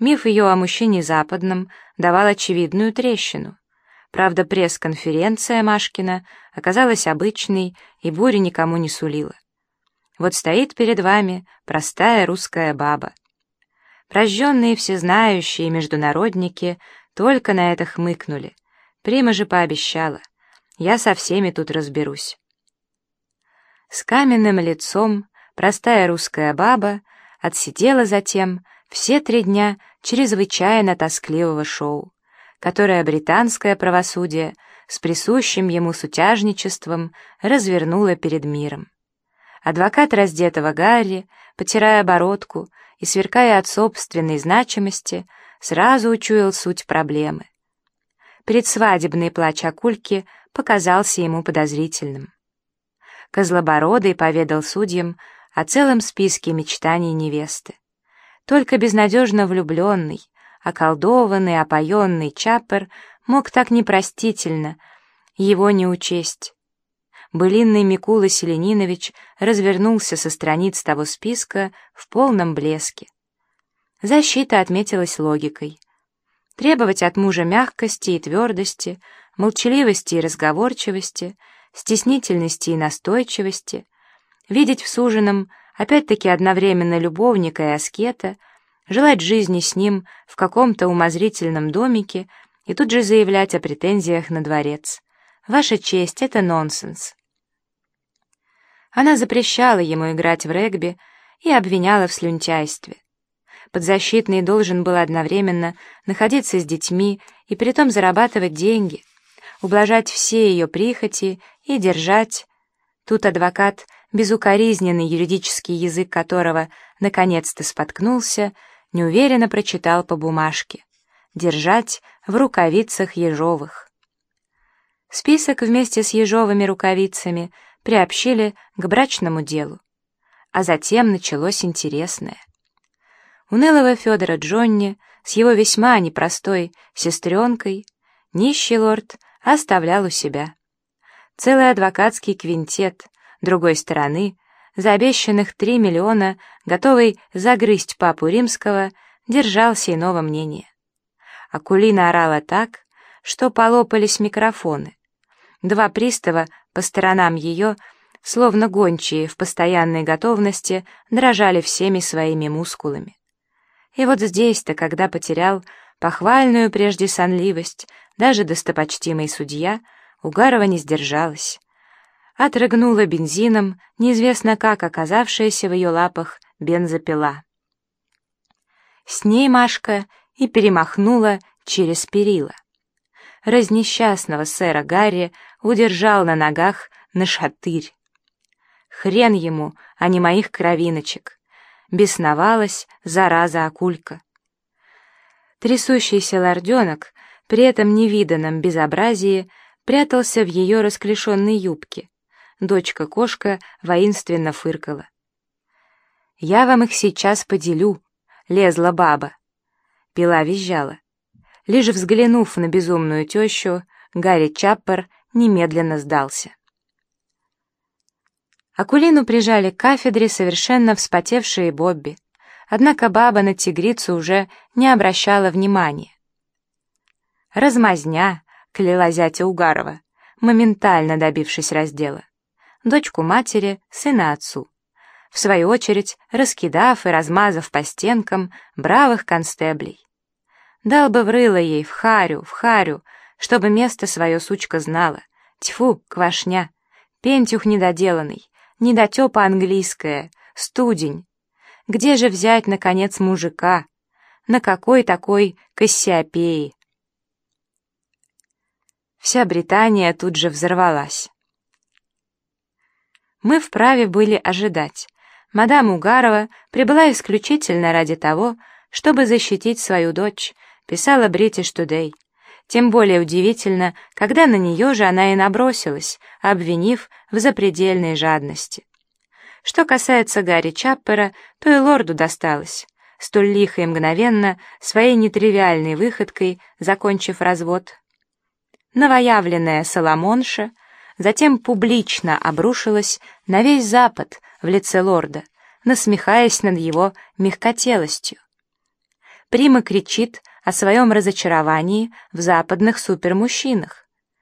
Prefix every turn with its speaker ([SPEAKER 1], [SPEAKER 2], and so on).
[SPEAKER 1] Миф ее о мужчине западном давал очевидную трещину. Правда, пресс-конференция Машкина оказалась обычной и бури никому не сулила. Вот стоит перед вами простая русская баба. Прожженные всезнающие международники только на это хмыкнули. Прима же пообещала. Я со всеми тут разберусь. С каменным лицом простая русская баба отсидела затем все три дня чрезвычайно тоскливого шоу которое британское правосудие с присущим ему сутяжничеством развернуло перед миром. Адвокат раздетого Гарри, потирая бородку и сверкая от собственной значимости, сразу учуял суть проблемы. Предсвадебный плач Акульки показался ему подозрительным. Козлобородый поведал судьям о целом списке мечтаний невесты. Только безнадежно влюбленный, околдованный, опоенный Чаппер мог так непростительно его не учесть. Былинный Микула Селенинович развернулся со страниц того списка в полном блеске. Защита отметилась логикой. Требовать от мужа мягкости и твердости, молчаливости и разговорчивости, стеснительности и настойчивости, видеть в суженом опять-таки одновременно любовника и аскета — желать жизни с ним в каком-то умозрительном домике и тут же заявлять о претензиях на дворец. Ваша честь — это нонсенс. Она запрещала ему играть в регби и обвиняла в слюнтяйстве. Подзащитный должен был одновременно находиться с детьми и притом зарабатывать деньги, ублажать все ее прихоти и держать. Тут адвокат, безукоризненный юридический язык которого наконец-то споткнулся, неуверенно прочитал по бумажке. Держать в рукавицах ежовых. Список вместе с ежовыми рукавицами приобщили к брачному делу. А затем началось интересное. Унылого Федора Джонни с его весьма непростой сестренкой нищий лорд оставлял у себя. Целый адвокатский квинтет, другой стороны, за обещанных три миллиона, готовый загрызть папу римского, держался иного мнения. Акулина орала так, что полопались микрофоны. Два пристава по сторонам ее, словно гончие в постоянной готовности, дрожали всеми своими мускулами. И вот здесь-то, когда потерял похвальную прежде сонливость, даже достопочтимый судья, Угарова не сдержалась отрыгнула бензином, неизвестно как оказавшаяся в ее лапах бензопила. С ней Машка и перемахнула через перила. Разнесчастного сэра Гарри удержал на ногах на шатырь. Хрен ему, а не моих кровиночек. Бесновалась зараза акулька. Трясущийся лорденок, при этом невиданном безобразии, прятался в ее расклешенной юбке, дочка-кошка воинственно фыркала. «Я вам их сейчас поделю», — лезла баба. Пила визжала. Лишь взглянув на безумную тещу, Гарри Чаппер немедленно сдался. Акулину прижали к кафедре совершенно вспотевшие Бобби, однако баба на тигрицу уже не обращала внимания. «Размазня», — кляла зятя Угарова, моментально добившись раздела дочку матери, сына отцу. В свою очередь, раскидав и размазав по стенкам бравых констеблей. Дал бы врыло ей в харю, в харю, чтобы место свое сучка знала. Тьфу, квашня, пентюх недоделанный, недотепа английская, студень. Где же взять, наконец, мужика? На какой такой Кассиопеи? Вся Британия тут же взорвалась мы вправе были ожидать. Мадам Угарова прибыла исключительно ради того, чтобы защитить свою дочь, писала British Today. Тем более удивительно, когда на нее же она и набросилась, обвинив в запредельной жадности. Что касается Гарри Чаппера, то и лорду досталось. Столь лихо и мгновенно, своей нетривиальной выходкой, закончив развод. Новоявленная Соломонша — затем публично обрушилась на весь Запад в лице лорда, насмехаясь над его мягкотелостью. Прима кричит о своем разочаровании в западных супермужчинах.